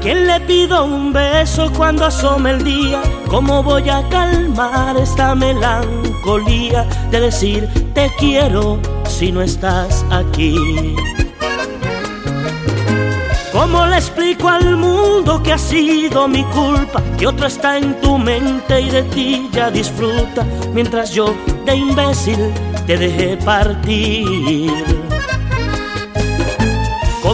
quién le pido un beso cuando asome el día? ¿Cómo voy a calmar esta melancolía de decir te quiero si no estás aquí? ¿Cómo le explico al mundo que ha sido mi culpa? Que otro está en tu mente y de ti ya disfruta, mientras yo de imbécil te dejé partir.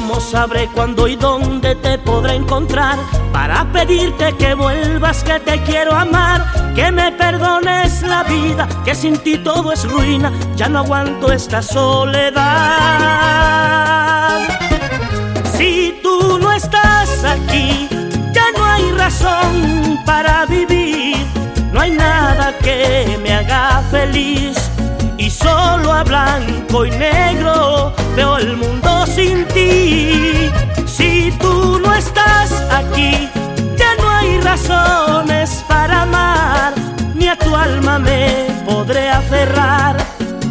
¿Cómo sabré cuándo y dónde te podré encontrar para pedirte que vuelvas, que te quiero amar, que me perdones la vida, que sin ti todo es ruina, ya no aguanto esta soledad? Si tú no estás aquí, ya no hay razón para vivir, no hay nada que me haga feliz. Y solo a blanco y negro veo el mundo sin ti. Si tú no estás aquí, ya no hay razones para amar, ni a tu alma me podré aferrar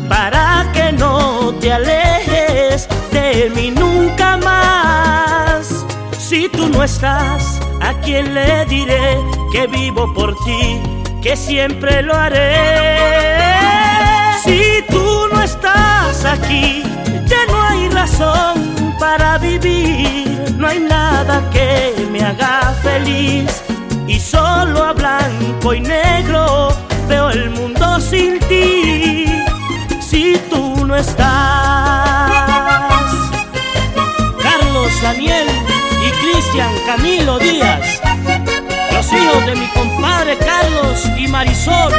para que no te alejes de mí nunca más. Si tú no estás, ¿a quién le diré que vivo por ti, que siempre lo haré? Si tú no estás aquí, ya no para vivir, no hay nada que me haga feliz. Y solo a blanco y negro veo el mundo sin ti. Si tú no estás. Carlos, Daniel y Cristian Camilo Díaz, los hijos de mi compadre Carlos y Marisol.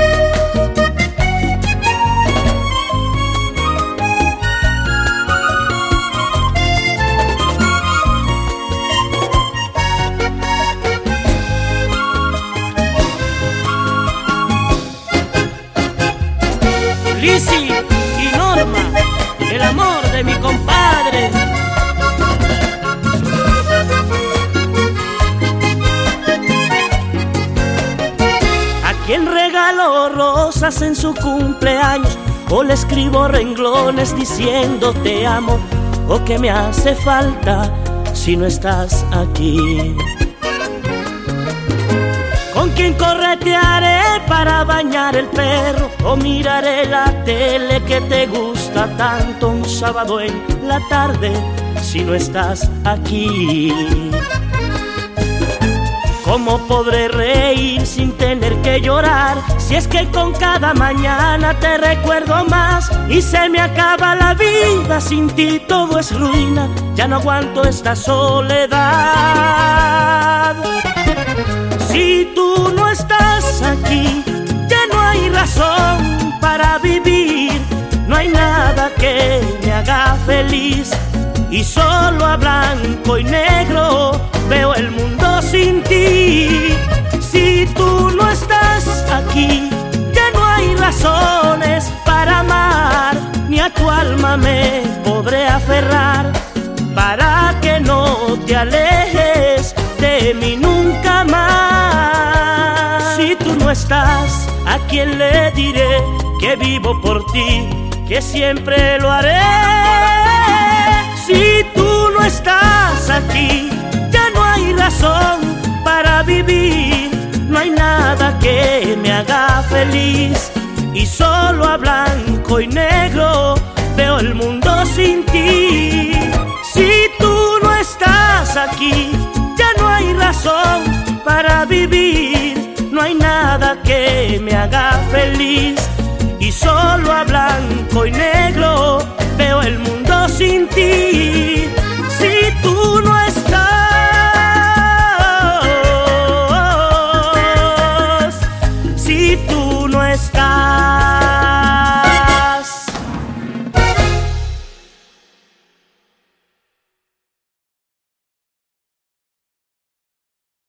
Regalo rosas en su cumpleaños? O le escribo renglones diciendo te amo o que me hace falta si no estás aquí. ¿Con quién corretearé para bañar el perro? ¿O miraré la tele que te gusta tanto un sábado en la tarde si no estás aquí? ¿Cómo podré reír sin tener que llorar? Si es que con cada mañana te recuerdo más y se me acaba la vida, sin ti todo es ruina, ya no aguanto esta soledad. Si tú no estás aquí, ya no hay razón para vivir, no hay nada que me haga feliz. Y solo a blanco y negro veo el mundo sin ti. Si tú no estás aquí, ya no hay razones para amar, ni a tu alma me podré aferrar para que no te alejes de mí nunca más. Si tú no estás, ¿a quién le diré que vivo por ti, que siempre lo haré? Si tú no estás aquí, ya no hay razón para vivir, Y solo a blanco y negro veo el mundo sin ti. Si tú no estás aquí, ya no hay razón para vivir, no hay nada que me haga feliz. Y solo a blanco y negro